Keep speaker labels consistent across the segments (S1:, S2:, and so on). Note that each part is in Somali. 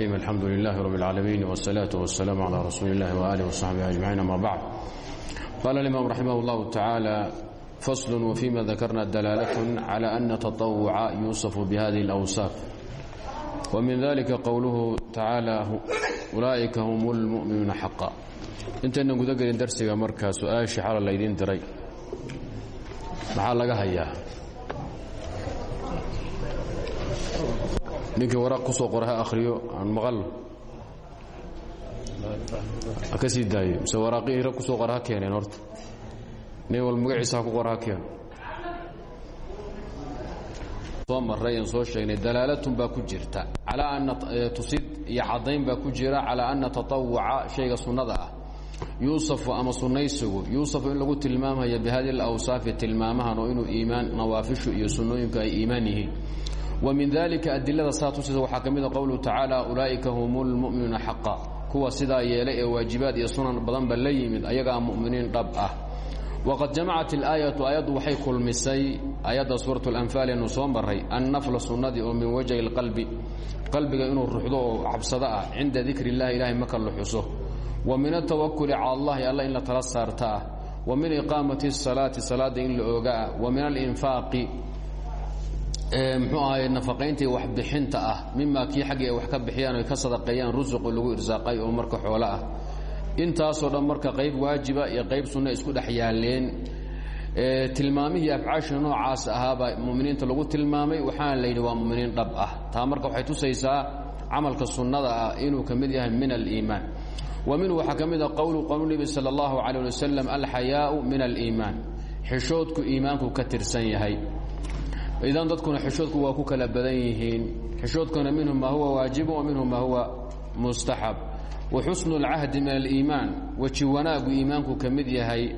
S1: الحمد لله رب العالمين والصلاة والسلام على رسول الله وآله وصحبه أجمعين أما بعد قال الإمام رحمه الله تعالى فصل وفيما ذكرنا دلالة على أن تطوع يوصف بهذه الأوصاف ومن ذلك قوله تعالى أولئك هم المؤمنون حقا intayna gudagelin darsiga markaa su-aashii xala laydiin diray maxaa laga hayaa ninkii waraaq ku soo qora akhriyo aan maqalno ka sii daayo mise waraaqihii rag ku soo qora ha horta. Nin magaciisa ku qora ha soo marray soo sheegnay dalaalatun baa ku jirta. Calaa anna tusid iyo caddayn baa ku jira calaa anna tatawuca shayga sunnada ah. Yuusafu ama sunnaysigu yuusafu in lagu tilmaamayo bihadi alawsaafi tilmaamahan oo inuu iimaan nawaafishu min dalika adilada saa tusisa waxaa ka mida qowluhu tacaala ulaa'ika hum lmu'minuuna xaqa. Kuwa sidaa yeelay ee waajibaad iyo sunan badanba la yimid ayagaa mu'miniin dhab ah. Waqad jamacat ilaayatu aayaddu waxay kulmisay aayadda suurat lanfaal eenu soo maray annafla sunnadii oo min wajhi lqalbi qalbiga inuu ruxdo oo cabsado ah cinda dikri illahi ilahay marka la xuso wa min altawakuli cala allahi alla in la ah. Ah muxuu ahay nafaqaynta waxbixinta ah mimaa kii xaggii ay wax ka bixiyaan oy ka sadaqeeyaan rusuqu lagu irsaaqay oo marka xoolo ah. Intaasoo dhan marka qayb waajiba iyo qayb sunna isku dhex yaaleen. Tilmaamihii afcaasha noocaas ahaabaa muminiinta lagu tilmaamay waxaana la yidhi waa muminiin dhab ah. Taa marka waxay tusaysaa camalka sunnada ah inuu ka mid yahay min aliimaan. Wa minhu waxaa ka mid a qowlu qowlu nebi sala allahu calayh ali wasalam alxayaau min aliimaan. Xishoodku iimaanku ka tirsan yahay idan dadkuna xishoodku waa ku kala badan yihiin xishoodkuna minhu ma huwa waajibu wa minhu ma huwa mustaxab wa xusnu اlcahdi min aliimaan weji wanaagu iimaanku ka mid yahay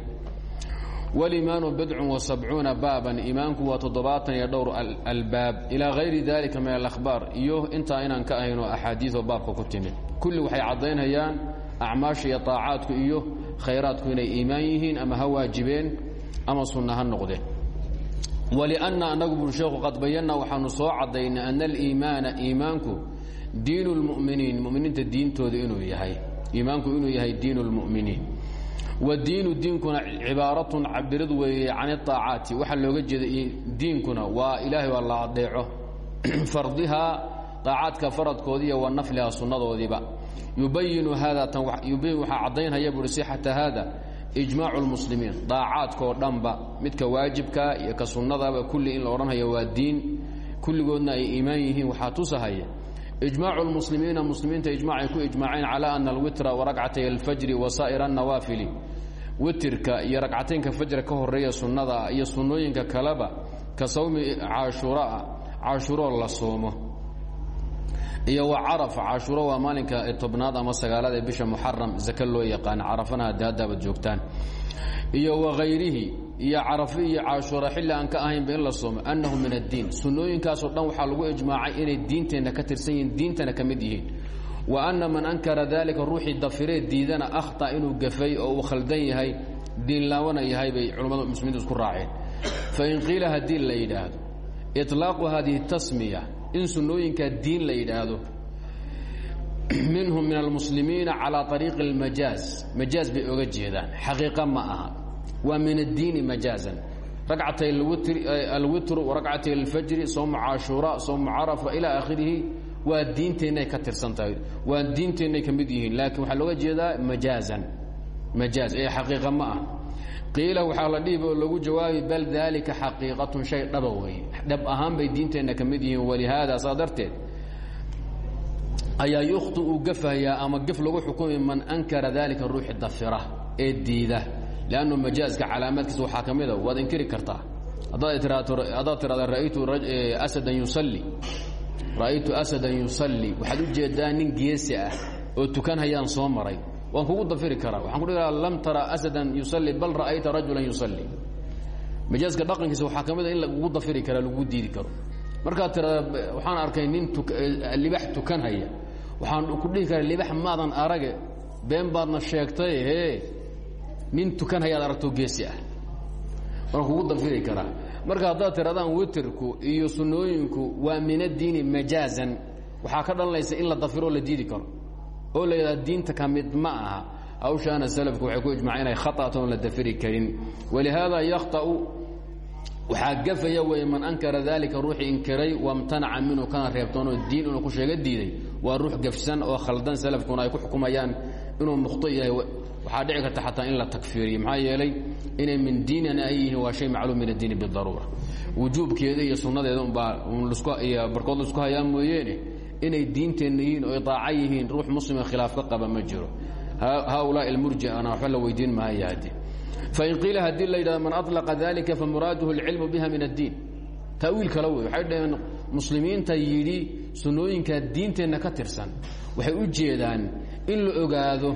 S1: waliimaanu bidcun wa sabcuuna baaban iimaanku waa toddobaatan iyo dhowr albaab ilaa hayri dalika min alakhbaar iyo intaa inaan ka ahaynoo axaadiioo baabka ku timid kulli waxay caddaynayaan acmaasha iyo طaacaadku iyo khayraadku inay iimaan yihiin ama ha waajibeen ama sunna noqdeen wlina anagu bui sheeku qad bayanna waxaanu soo cadaynay ana aliimaana iimaanku diin lmuminiin muminiinta diintooda inuu yahay iimaanku inuu yahay diin lmuminiin wadiinu diinkuna cibaaratun cabirid weeye can iaacaati waxaa looga jeeda diinkuna waa ilaahay waa la adeeco fardihaa aacaadka faradkoodiiyo wa naflihaa sunnadoodiiba yubayinu haada tan yubayin waxaa caddaynhaya buui sixata haada ijmaac lmuslimiin daacaadkaoo dhanba midka waajibka iyo ka sunnadaba kulli in la odhanhayo waa diin. Kulligoodna ay iimaan yihiin waxaa tusahaya ijmaacu lmuslimiina muslimiinta ijmacay ku ijmaaceen calaa ana alwitra waragcatay alfajri wa saa'ir annawaafili. Witirka iyo ragcataynka fajra ka horreeya sunnadaa iyo sunnooyinka kaleba ka sawmi caashuura'a caashuuroo la soomo iyo wa carafa cashuuro waa maalinka tobnaad ama sagaalaad ee bisha muxaram zake loo yaqaan carafana haddi haddaabad joogtaan. Iyo wakayrihi iyo carafe iyo cashuura xilli aan ka ahaynba in la soomo annahu min addiin. Sunnooyinkaasoo dhan waxaa lagu ijmaacay inay diinteenna ka tirsan yihiin diintana ka mid yihiin. Wa anna man ankara daalika ruuxii dafiree diidana akhta inuu gafay oo uu khaldan yahay diinlaawana yahay bay culammada muslimiintu isku raaceen. Fain qiila haddii la yidhaahdo iطlaaqu hadihi tasmiya in sunooyinkaa diin la yidhaahdo. Minhum min almuslimiina calaa ariiqi اlmajaaz majaaz bay oga jeedaan. Ma aha. Waa min addiini majaazan racatay alwitru racatay alfajri soomu caashuura soomu carafa ilaa akhirihi waa diinteennay ka tirsan tahay. Waa diinteennay ka mid yihiin. Laakiin waxaa looga jeedaa majaazan majaaz ee xaqiiqa ma ah qiila waxaa la dhihiba oo lagu jawaabi bal daalika xaqiiqatun shay dhaba weeye. Dhab ahaan bay diinteenna ka yihiin walihaada saa darteed ayaa yukhti uu gafahayaa ama gef lagu xukumay man ankara daalika ruuxi dafira ee diida. Leannu majaazka calaamaadkiisa waxaa ka mida waad inkiri kartaa. Asadan yusalli. Ra'aytu asadan yusalli. Waxaad u jeedaa nin geesi ah oo tukan hayaan soo maray waan kugu dafiri karaa. Waxaan ku dhihi lam tara asadan yusalli bal ra'ayta rajulan yusalli. Majaaska dhaqankiisa waxaa ka mid a in lagugu dafiri karaa lagugu diidi karo. Markaad tirada waxaan arkay nin libax tukan haya waxaan ku dhihi karaa libax maadan arage been baadna sheegtay he nin tukan hayaad aragto geesi ah. Waan kugu dafiri karaa. Marka haddaad tiradaan witirku iyo sunnooyinku waa min addiini majaazan. Waxaa ka dhalanaysa in la dafiroo la diidi karo oo la yidhahda diinta ka mid ma aha. Hawshaana salafku waxay ku ijmaceen inay khata'ta oon la dafiri karin. Walihaada yakhta'u waxaa gafaya wey man ankara dalika ruuxii inkiray wamtanaca minhu kana reebtoonoo diin inuu ku sheega diiday. Waa ruux gafsan oo khaldan salafkuna ay ku xukumayaan inuu mukhto yahay. Waxaa dhici karta xataa in la takfiiriyo. Maxaa yeelay inay min diinina ay yihiin waa shay macluum min addiini bidaruura wujuubkeeda iyo sunnadeeda umbaa iyo barkood la isku hayaa mooyeene inay diinteenna yihiin oo daaca yihiin ruux muslima khilaaf ka qaba ma jiro. Haulaai almurjiana waxba la weydiin mahaya haddi fain qiila haddii la yidhahdo man aطlaqa dalika famuraaduhu اlcilmu biha min addiin. Ta'wiil kale wey waxay dhaheen muslimiinta yidhi sunnooyinka diinteenna ka tirsan. Waxay u jeedaan in la ogaado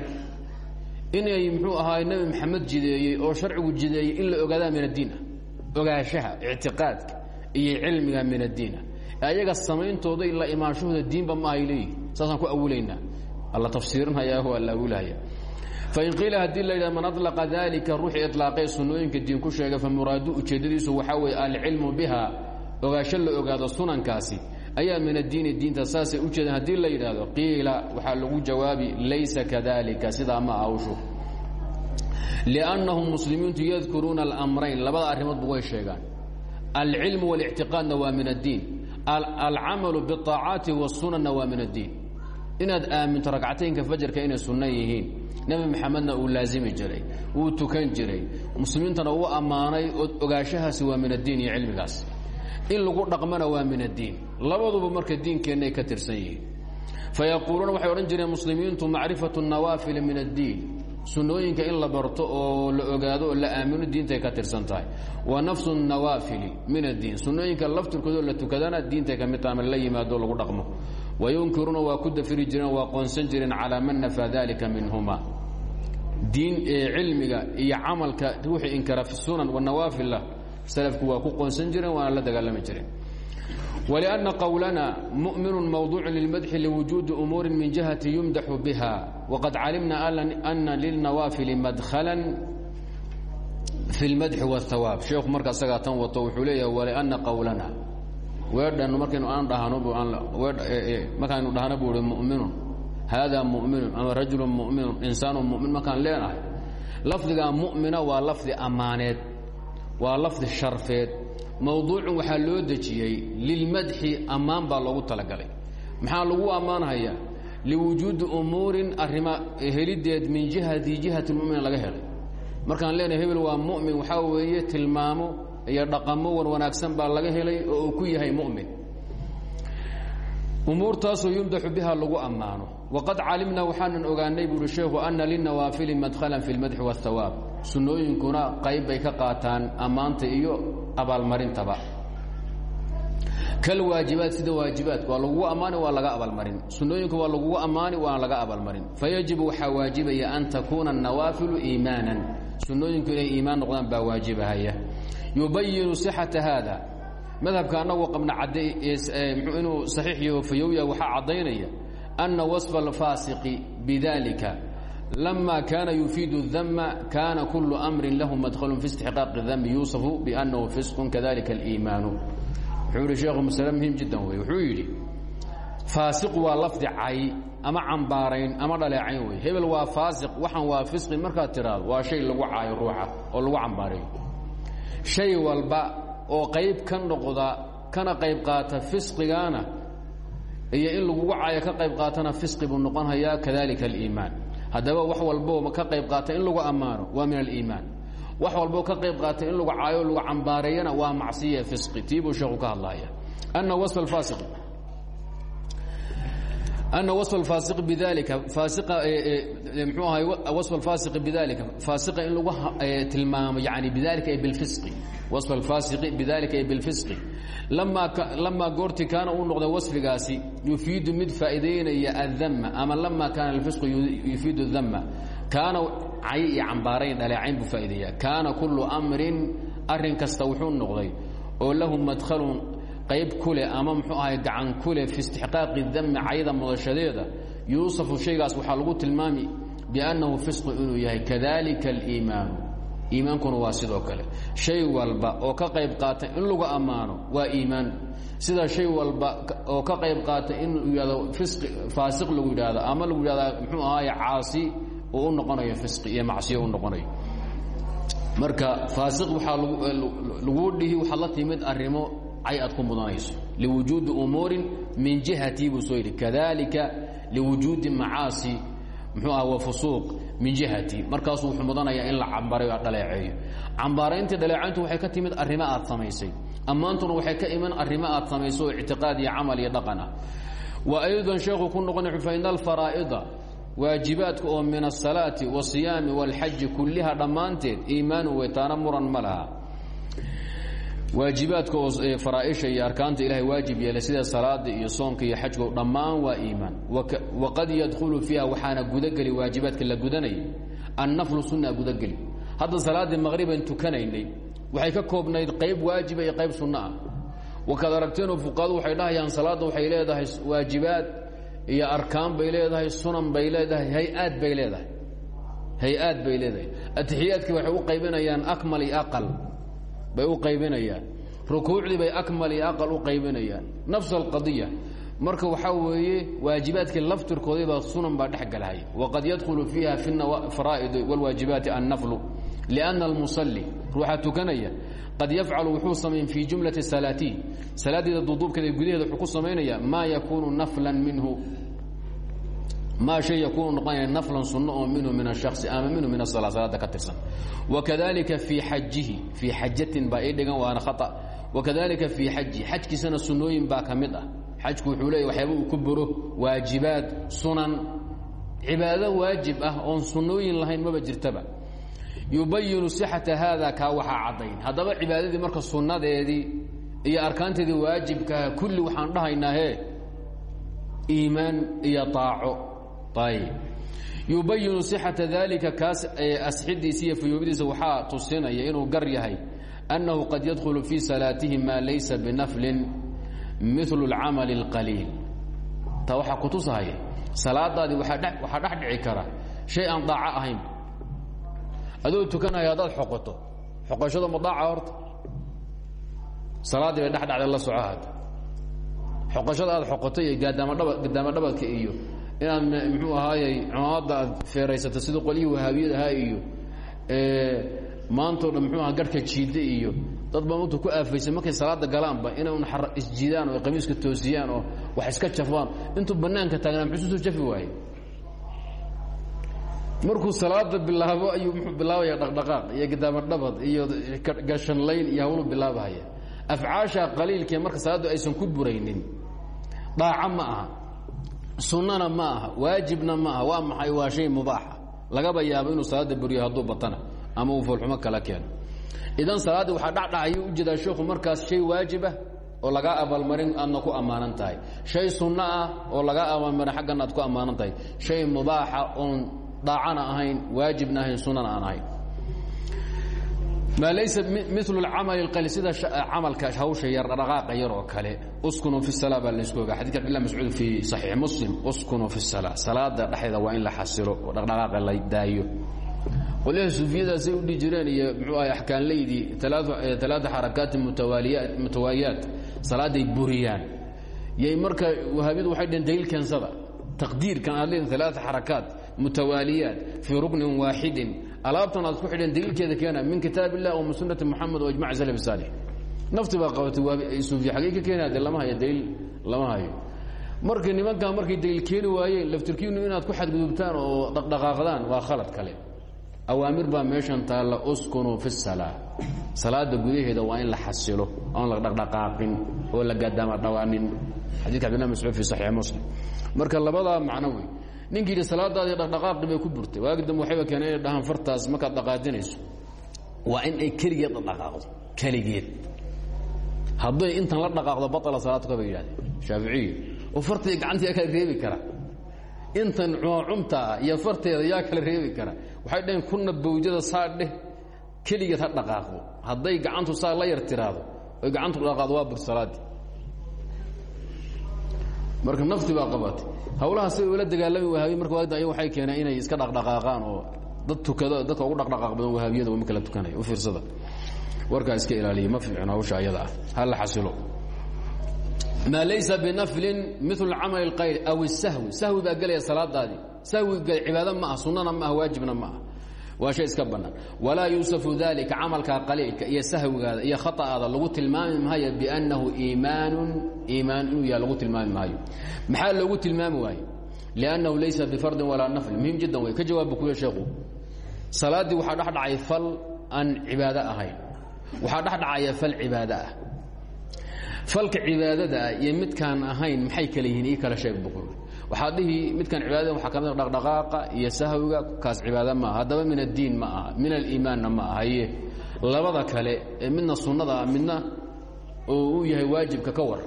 S1: inay muxuu ahaay nebi maxamed jideeyey oo sharcigu jideeyey in la ogaadaa min addiin ah ogaanshaha ictiqaadka iyo cilmiga min addiin. ah ayaga samayntooda ilaa imaanshahooda diinba maahay leeyihi saasaan ku awulaynaa alla tafsiirinhayaa waa la awulahaya fain qiila haddii la yidhah man alaqa daalika ruuxii ilaaqay sunnooyinka diin ku sheegay fa muraadu ujeeddadiisu waxaa weeye alcilmu biha. Ogaasho la ogaado sunankaasi ayaa min addiini diinta saasay u jeedeen haddii la yidhaahdo lagu jawaabi laysa kadalika sidaa ma awshu liannahum muslimiintu yadkuruuna almrayn labada arrimoodba way sheegaan. Alcilmu walictiqaadna waa min addiin alcamalu biaacaati wasunanna waa min addiin. Inaad aaminto ragcataynka fajarka inay sunno yihiin. Nebi maxamedna uu laazimi jiray wuu tukan jiray. Muslimiintana uu ammaanay ogaanshahaasi waa min addiin iyo cilmigaas. In lagu dhaqmana waa min addiin. Labaduba marka diinkeenna ay ka tirsan yihiin. Fayaquuluuna waxay odhan jireen muslimiintu macrifatu nawaafili min addiin sunnooyinka in la barto oo la ogaado la aamino diintay ka tirsan tahay. Wa nafsu nawaafili min addiin sunnooyinka laftirkoodoo la tukadana diintay ka mid taha la yimaado lagu dhaqmo. Wayunkiruuna waa ku dafiri jireen waa qoonsan jireen calaa man nafaa dalika minhuma diin cilmiga iyo camalka ruuxii inkara sunan wanawaafilla salafku waa ku qoonsan jireen waana la dagaalami jireen wliأnna qowlana muؤminu mawduuc lilmadxi liwujuudi umuuri min jihati yumdaxu biha waqad calimna ana lilnawaafili madhala fi اlmadxi wاhawaab sheekhu marka asagaa tan wato wuxuu leeyahay wliأnna qowlana weedhan markaynu aan dhahno markaaynu dhahno buu hi muminun haada muminun ama rajulu muminun insaanu mumin markaan leenahay lafdigaa mumina waa lafdi ammaaneed waa lafdi sharfeed mawduucun waxaa loo dejiyey lilmadxi ammaan baa loogu talagalay. Maxaa lagu ammaanhayaa? Liwujuudi umuurin arrima helideed min jihati jihati mumina laga helay. Markaan leenahay hebel waa mumin waxaa weeye tilmaamo iyo dhaqamo wan wanaagsan baa laga helay oo ku yahay mumin. Umuurtaasoo yumdaxu biha lagu ammaano waqad calimnaa waxaanan ogaanay buuhi sheekhu anna linawaafili madhalan fi lmadxi waاthawaab sunnooyinkuna qayb bay ka qaataan ammaanta iyo abaalmarintaba kalwaajibaad sida waajibaadka waa lagugu ammaani waa laga abaalmarin sunnooyinka waa lagugu ammaani waa laga abaalmarin fayajibu waxaa waajibaya an takuuna anawaafilu iimaanan sunnooyinku inay iimaan noqdaan baa waajibahaya yubayinu sixata haada madhabka annagu qabna cadday inuu saxiix iyo fayowya waxaa caddaynaya ana waصfa اlfaasiqi bidalika lama kaana yufiidu الdama kana kulu amrin lahu madhalu fi istixqaaqi اdami yuusafu biأnnahu fisqu kadalika اliimaanu wuxuu yihi sheekhu masale muhiim jiddan wey wuxuu yidhi faasiqu waa lafdi cay ama cambaarayn ama dhaleecayn wey hebel waa faasiq waxaan waa fisqi markaad tiraado waa shay lagu caayo ruuxa oo lagu cambaarayo shay walba oo qayb ka noqda kana qayb qaata fisqigaana iyo in lagugu caayo ka qayb qaatana fisqi buu noqonhayaa kadalika aliimaan. Haddaba wax walboo ka qayb qaata in lagu ammaano waa min aliimaan. Wax walboo ka qayb qaata in lagu caayo lagu cambaareeyana waa macsiya fisqi tii buu sheekhu ka hadlaya ana wasf alfaasiqi ana wa ai bidalia mxuu ahay wasf alfaasiqi bidalika faasiqa in lagu tilmaamo yani bidalika ay bilfisqi wasf alfaasiqi bidalika ay bilfisqi lamaa lamaa goortii kaana uu noqday wasfigaasi yufiidu mid faa'iidaynaya addama ama lamaa kaana alfisqu yufiidu dama kaana cay iyo cambaarayn dhaleecayn buu faa'iideeya kaana kullu amrin arrin kasta wuxuu noqday oo lahu madhalun qayb kuleh ama muxuu ahay gacan kuleh fi istixqaaqi dami cayda mudashadeeda yuusafu shaygaas waxaa lagu tilmaami biannahu fisqu inuu yahay kadalika aliimaanu. Iimaankuna waa sidoo kale. Shay walba oo ka qayb qaata in lagu ammaano waa iimaan. Sida shay walba oo ka qayb qaata in yidhahdo fisqi faasiq lagu yidhaahdo ama lagu yidhahda muxuu ahaaye caasi uu u noqonayo fisqi iyo macsiyo u noqonayo. Marka faasiq waxaa laguu dhihi waxaad la timid arrimo cay aad ku mudanayso. Liwujuudi umuurin min jihatii buu soo yidhi. Kadalika liwujuudi muxuu ah wa fusuuq min jihati. Markaasuu wuxuu mudanayaa in la cambarayo dhaleeceeyo. Cambaarayntii dhaleecayntu waxay ka timid arrimo aad samaysay. Ammaantuna waxay ka iman arrimo aad samayso oo ictiqaad iyo camal iyo dhaqan ah. Wa aydan sheekhu ku noqona faina alfaraa'ida waajibaadka oo min asalaati wasiyaami wاlxaji kulliha dhammaanteed iimaanu weytaana muran ma waajibaadka oo faraaisha iyo arkaanta ilahay waajib yeelay sida salaada iyo soonka iyo xajka dhammaan waa iimaan. Waqad yadkhulu fiiha waxaana gudageli waajibaadka la gudanayay annaflu sunna gudageli. Hadda salaaddii maqriban tukanaynay waxay ka koobnayd qayb waajiba iyo qayb sunno ah. Wakaad aragteenoo fuqahadu waxay dhahayaan salaadda waxay leedahay waajibaad iyo arkaan bay leedahay sunan bay leedahay hay'aad bay leedahay. Hay'aad bay leedahay. Atixiyaadkii waxay u qaybinayaan akmal iyo aqal bay u qaybinayaan. Rukuucdii bay akmal iyo aqal u qaybinayaan. Nafs alqadiya. Marka waxaa weeye waajibaadkii laftirkoodibaa sunan baa dhex galahay waqad yadkhulu fiiha fi faraa'id wاlwaajibaati annaflu. Liأnna almusalli ruuxa tukanaya qad yafcalu wuxuu samayn fii jumlati salaatihi salaaddeeda duduubkeeda gudaheeda wuxuu ku samaynaya maa yakuunu naflan minhu maa shay yakuunu noqonaya naflan sunno oo minhu min ashasi ama minhu min asala salaada ka tirsan wakadalika fii xajihi fii xajatin baa ii dhigan waana khaa wakadalika fii xajihi xajkiisana sunnooyin baa ka mid ah xajku wuxuu leeya waxyaaba uu ku buro waajibaad sunan cibaado waajib ah oon sunnooyin lahayn maba jirtaba yubayinu sixata haada kaa waxaa caddayn haddaba cibaadadii marka sunnadeedii iyo arkaanteedii waajibkaha kulli waxaan dhahaynaa he iimaan iyo aaco yubayinu sixata dalika kaas asxidiisa iyo fayoobidiisa waxaa tusinaya inuu gar yahay annahu qad yadkhulu fii salaatihi maa laysa binaflin milu اlcamali اlqaliil taa waxaa kutusahaya salaadaadii waxaa dhex dhici kara shay aan daaco ahayn. Adoo tukanaya haddaad xoqoto xoqoshada ma daaca horta salaaddii bay dhexdhacda la soco had xoqoshada aad xoqotay iyo gaadaamodhaba gadaama dhabadka iyo inaad muxuu ahaayey cumamadda aad feeraysato sida qolyihii wahaabiyad ahaa iyo maantao dhan muxuu aha garhka jiidda iyo dad baa mugta ku aafaysay markay salaada galaanba inay un isjiidaan oo qamiiska toosiyaan oo wax iska jafaan intuu bannaanka taagnaa muxuu soo jafi waaye markuu salaada bilaabo ayuu muxuu bilaabaya dhaqdhaqaaq iyo gadaamodhabad iyo gashanlayn iyo hawlu bilaabahaya. Afcaasha qaliilkee marka salaaddu aysan ku buraynin dhaaco ma aha sunnana ma aha waajibna ma aha waa maxay waa shay mubaaxa lagaba yaabo inuu salaada buriyo hadduu batana ama uu foolxumo kala keeno. Idan salaaddii waxaa dhacdhacayuu u jeedaa sheekhu markaas shay waajibah oo lagaa abaalmarin aadna ku ammaanan tahay. Shay sunno ah oo lagaa abaalmarin xaggana aad ku ammaanan tahay. Shay mubaaxa oon daacana ahayn waajibna ahayn sunana aan ahayn maa laysa mil amal ali sida camalka hawsha yar dhaqaaqa yar oo kale uskunu fi sala baa laysku ogaa xadika cabdillah mascuud fi saxiix muslim uskunu fi sala salaada dhexeeda waa in la xasilo oo dhaqdhaqaaqa la daayo qolyaha suufiyadaasay u dhihi jireen iyo muxuu ahay axkaanleydii alaaa xarakaati mutawaayaat salaaday buriyaan yay marka wahaabiyadu waxay dheen daliil keensada taqdiirkan aad leed alaa xarakaat mutawaaliyaat fii ruknin waaxidin alaabtan aad ku xidheen daliilkeeda keena min kitaab illah wa min sunati moxamed wa ijmac salaf saalix. Nafti baa qabatay suufiya xagey ka keenaya de lama hayo daliil lama hayo. Markii nimankaa markay daliil keeni waayeen laftirkiinu inaad ku xadgudubtaan oo dhaqdhaqaaqdaan waa khalad kale. Awaamir baa meeshan taalla uskunuu fi salaa salaada gudaheeda waa in la xasilo oon la dhaqdhaqaaqin oo la gaadaama dhawaanin xadidka abdillah mascuud fi saxiix muslim. Marka labadaa macno wey ninkii yidhi salaadaadii dhaqdhaqaaqi bay ku burtay. Waagi dambe waxayba keeneen inay dhahaan fartaas markaad dhaqaajinayso. Waa in ay keligeed dhaqdhaqaaqdo keligeed hadday intan la dhaqaaqdo baطala salaadka bay yidhahdeen shaaficiyu oo fartii gacantii yaa kala reebi kara. Intan cuncumtaa iyo farteeda yaa kala reebi kara. Waxay dhaheen kuna bawjada saa dheh. Keligeed ha dhaqaaqdo. Hadday gacantu saa la yar tiraahdo oy gacantu dhaqaaqdo waa bur salaadii marka nafti baa qabatay hawlaha siday ula dagaalami wahaabiye marka waagda ay waxay keeneen inay iska dhaqdhaqaaqaan oo dad tukado dadka ugu dhaqdhaqaaq badan wahaabiyada wama kala tukanaya u fiirsada warkaa iska ilaaliya ma fiicno hawsha ayada ah ha la xasilo maa laysa binaflin mil camal اlqayr aw الsahwi sahwi baa gelaya salaadaadii sahwi cibaado ma ah sunana ma ah waajibna ma ah waa shay iska bannaan walaa yuusafu dalika camalkaa qaliilka iyo sahwigaada iyo khaطa'aada lagu tilmaami maayo biannahu iimaanu iimaan inuu yaha lagu tilmaami maayo. Maxaa loogu tilmaami waaye liannahu laysa bifardin walaa naflin. Muhim jiddan wey ka jawaabba kuya sheekhu salaaddii waxaa dhex dhacay fal aan cibaado ahayn. Waxaa dhex dhacaya fal cibaado ah. Falka cibaadada ah iyo midkaan ahayn maxay kala yihiin? Ii kala sheeg buku waxaad dhihi midkaan cibaadada waxaa ka mid dhaqdhaqaaqa iyo sahwiga kaas cibaado ma aha. Haddaba min addiin ma aha min aliimaanna ma aha. Haye labada kale ee midna sunnada ah midna oo uu yahay waajibka ka war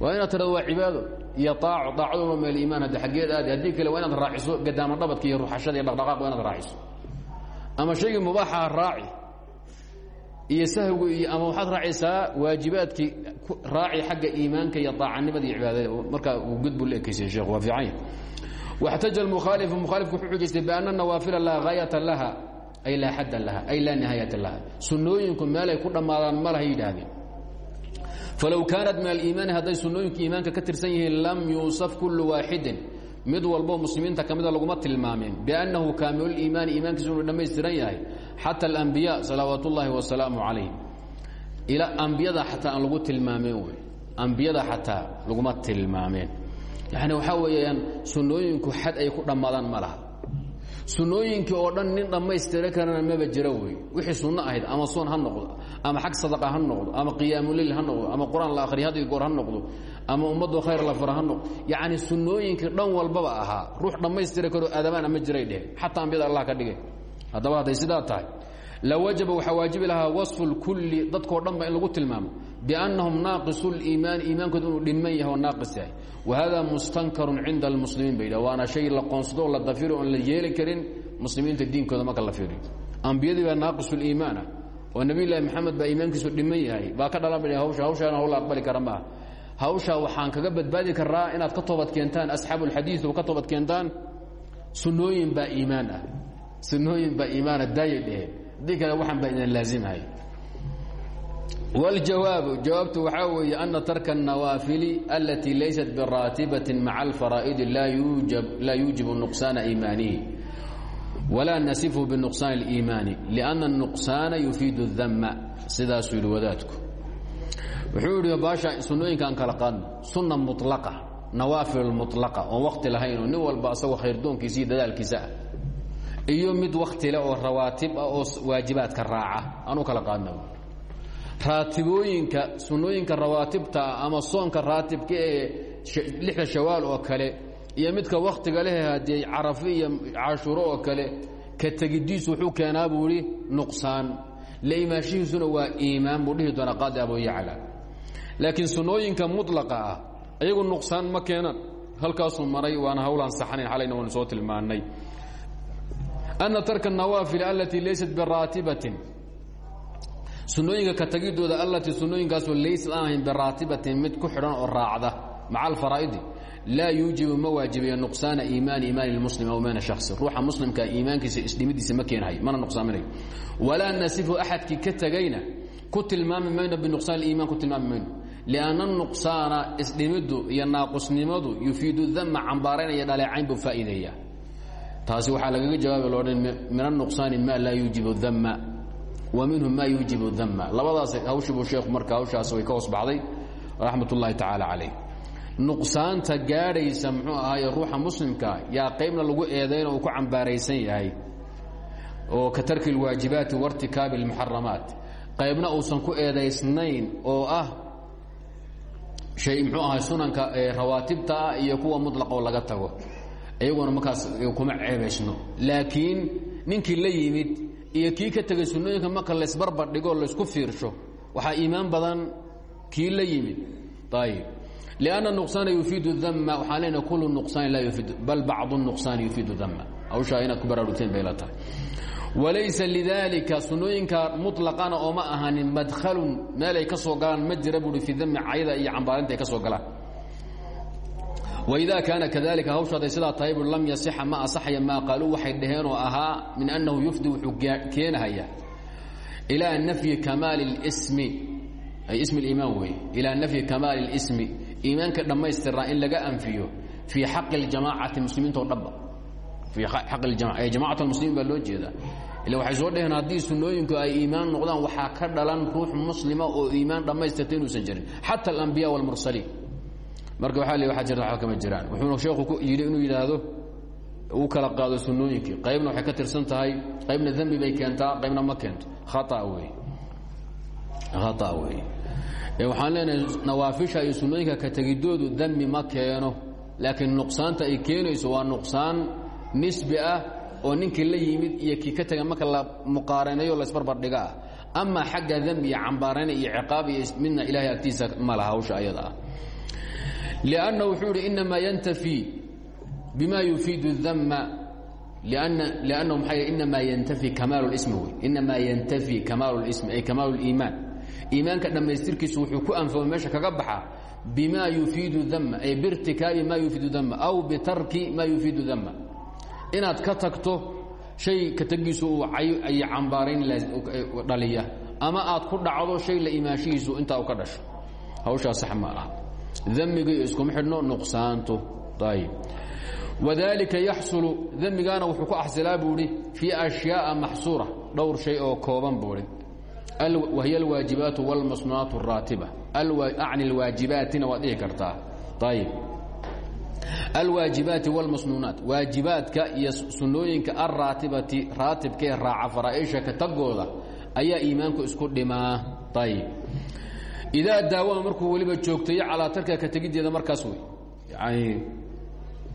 S1: waa inaad tirado waa cibaado iyo aaco aacaduma min aliimaan hadde xaggeed aadi haddii kale waa inaad raaciso gadaama dhabadka iyo ruxashada iyo dhaqdhaqaaq waa inaad raaciso. Ama shaygii mubaaxaha raaci iyo sahwigu iyo ama waxaad raacaysaa waajibaadkii raaci xagga iimaanka iyo aacanimada iyo cibaadada markaa uu gud buu la ekaysay sheekhu waa fiican واxtaja الmukhaalifu mukhaalifku wuxuu xujaystay biأna nawaafila laa haayata laha ay laa xadda laha ay laa nihaayata laha sunnooyinku meelay ku dhammaadaan ma laha yidhaahdeen falow kaanat min aliimaani hadday sunnooyinku iimaanka ka tirsan yihiin lam yuusaf kullu waaxidin mid walboo muslimiinta ka mida laguma tilmaameen biannahu kaamiluliimaani iimaankiisu inuu dhammaystiran yahay xata alambiya salawaat ullaahi wasalaamu calayhim ila ambiyada xataa aan lagu tilmaameen wey. Ambiyada xataa laguma tilmaameen. Yani waxaa weeyaan sunnooyinku xad ay ku dhammaadaan ma laha. Sunnooyinkii oo dhan nin dhammaystira karana maba jiro wey. Wixii sunno ahayd ama soon ha noqdo ama xag sadaqa ha noqdo ama qiyaamuleyl ha noqdo ama qur'aan la akhriya had iyo goor ha noqdo ama ummaddu khayr la fara ha noqdo. Yacni sunnooyinkii dhan walbaba ahaa ruux dhammaystira karoo aadabaana ma jiray dheh. Xataa ambiyada allah ka dhigay haddaba hadday sidaa tahay. La wajaba waxaa waajibi lahaa wasfu lkulli dadkoo dhanba in lagu tilmaamo biannahum naaqisu liimaani iimaankooda inuu dhiman yahay oo naaqis yahay. Wahada mustankarun cinda almuslimiin bay waana shay la qoonsadoo la dafiro oon la yeeli karin muslimiinta diinkooda marka la fiiriyo. Ambiyadii baa naaqisuliimaana oo nebiylaahi maxamed baa iimaankiisu dhiman yahay. Baa ka dhalan ba hawsha hawshaana hawl aqbali kara maaha hawshaa waxaan kaga badbaadi karaa inaad ka toobad keentaan asxaabu lxadiid oo ka toobad keentaan sunnooyin baa iimaan ah sunnooyin baa iimaana daayay dheheen haddii kale waxaan baa idin laazimahay wاljawaabu jawaabtu waxaa weeye ana tarka الnawaafili alatii laysat biraatibaةi maca alfaraa'idi laa yuujibu nuqsaana iimaanihi walaa nasifu binuqsaan اliimaani liأnna الnuqsaana yufiidu الdama sidaasuu yidhi wadaadku wuxuu yidhi baasha sunnooyinkaan kala qaadno sunna muطlaqa nawaafil muطlaqa oon wakti lahayn oo nin walba asagoo khayrdoonkiisa iyo dadaalkiisa ah iyo mid wakti leh oo rawaatib ah oo waajibaadka raaca. Aan u kala qaadna raatibooyinka sunnooyinka rawaatibtaa ama soonka raatibka ee lixda shawaal oo kale iyo midka wakhtiga leh haddii carafe iyo cashuuro oo kale ka tegidiisu wuxuu keenaa buu idhi nuqsaan. La imaashihiisuna waa iimaan buu dhihi doonaa qaadi abu yacla. Laakiin sunnooyinka mutlaqa ah iyagu ma keenan. Halkaasuu maray waana hawlaan saxnayn xalayna waanu soo tilmaannay ana tarka الnawaafil alatii laysat biraatibatin sunooyinka ka tagidooda allatii sunooyinkaasoo laysad aan ahayn biraatibatin mid ku xidhan oo raacda maca alfaraa'idi laa yuujibu ma waajibayo nuqsaana iimaani iimaani اlmuslim aw iimaani shakhsi ruuxa muslimka iimaankiisa isdhimidiisa ma keenahay mana nuqsaaminayo walaa nasifu axadkii ka tegayna ku tilmaami mayno binuqsaan iimaan ku tilmaami mayno lianna nuqsaana isdhimiddu iyo naaqusnimadu yufiidu dama cambaaraynaya dhaleecayn buu faa'iideeya taasi waxaa lagaga jawaabi loo min annuqsaani ma laa yuujibu dama wa minhu ma yuujibu dama labadaas hawshibuu sheekhu marka hawshaas way ka hoos baxday raxmat ullaahi tacaala calayh. Nuqsaanta gaadhaysa muxuu ruuxa muslimka yaa qaybna lagu eedayna uu ku cambaaraysan yahay oo ka tarki lwaajibaati wartikaabi lmuxaramaat qaybna uusan ku eedaysnayn oo ah shay muxuu ahay sunanka rawaatibta ah iyo kuwa mutlaqoo laga tago iyaguna markaas kuma ceebaysno laakiin ninkii la yimid iyo kii ka tegay sunnooyinka marka laysbarbar dhigoo laysku fiirsho waxaa iimaan badan kii la yimid. Ayb lianna nuqsaana yufiidu dama waxaan lena kullu nuqsaani laa yufiid bal bacdu nuqsaani yufiidu dama hawshaa inaad ku baraarugteen bay la tahay. Walaysa lidaalika sunnooyinka muطlaqana oo ma ahanin madhalun meel ay ka soo galaan ma jira buui fii dami cayda iyo cambaarinta ay ka soo galaan وإida kaana kadalika hawshaaday sidaa tahay bu lam yasixa ma asaxaya maa qaaluu waxay dhaheen oo ahaa min أnnahu yufdi wuxuu keenahaya إilىa nafyi kamaali الsmi ay ismi اliimaan wey ilaa nafyi kamaali اlismi iimaanka dhammaystiraa in laga anfiyo fii xaqi اljamaacati muslimiinto dhanba fii xaqi اljamaca ee jamacat اlmuslimiin baa loo jeedaa ila waxay soo dhaheen haddii sunnooyinku ay iimaan noqdaan waxaa ka dhalan ruux muslima oo iimaan dhammaystirta inuusan jirin xata alambiya wاlmursaliin marka waa l waa jirta waba kama jiraan. Wuxuuna sheekhu yidhi inuu yidhaahdo uu kala qaado sunnooyinkii qaybna waxay ka tirsan tahay qaybna dembi bay keentaa qaybna ma keento. Khaa wey khaa wey waxaan leenahay nawaafisha iyo sunnooyinka ka tegidoodu dembi ma keeno laakiin nuqsaanta ay keenayso waa nuqsaan nisbi ah oo ninkii la yimid iyo kii ka tega marka la muqaaraneeyo laysbarbardhiga ah. Ama xagga dembi iyo cambaarayna iyo ciqaab iyo midna ilahay agtiisa ma laha hawsha ayada ah لأnنه wuxuu hi inamaa ynتفي bma يuفiid الذم لأnه maa inamaa ynتفي kamaal اsm wy inamaa ynتفي kamaal اsm ay kamaal الإimaan iimaanka dhammaystirkiisu wuxuu ku anfo meesha kaga baxa bma yufiidu dam ay birtikaabi ma yufiidu dam aw bitarki ma yufiidu dam inaad ka tagto shay ka tegiisu uu ay cambaarayn dhaliya ama aad ku dhacdo shay la imaanshihiisu intaa u ka dhasho hawshaa sax ma ah damiga iyo iskuma xidhno nuqsaantu ayb wadalika yaxsulu damigaana wuxuu ku axsilaa buu ihi fii ashyaaa maxsuura dhowr shay oo kooban buu ihi wahiy alwaajibaatu wاlmasnuunaat الraatiba acni اlwaajibaatina waad dhihi kartaa ayb alwaajibaati wاlmasnuunaat waajibaadka iyo sunnooyinka alraatibati raatibkaee raaca faraaisha ka tagooda ayaa iimaanku isku dhimaa ayb idaa daawama markuu weliba joogtayo calaa ka tegideeda markaas wey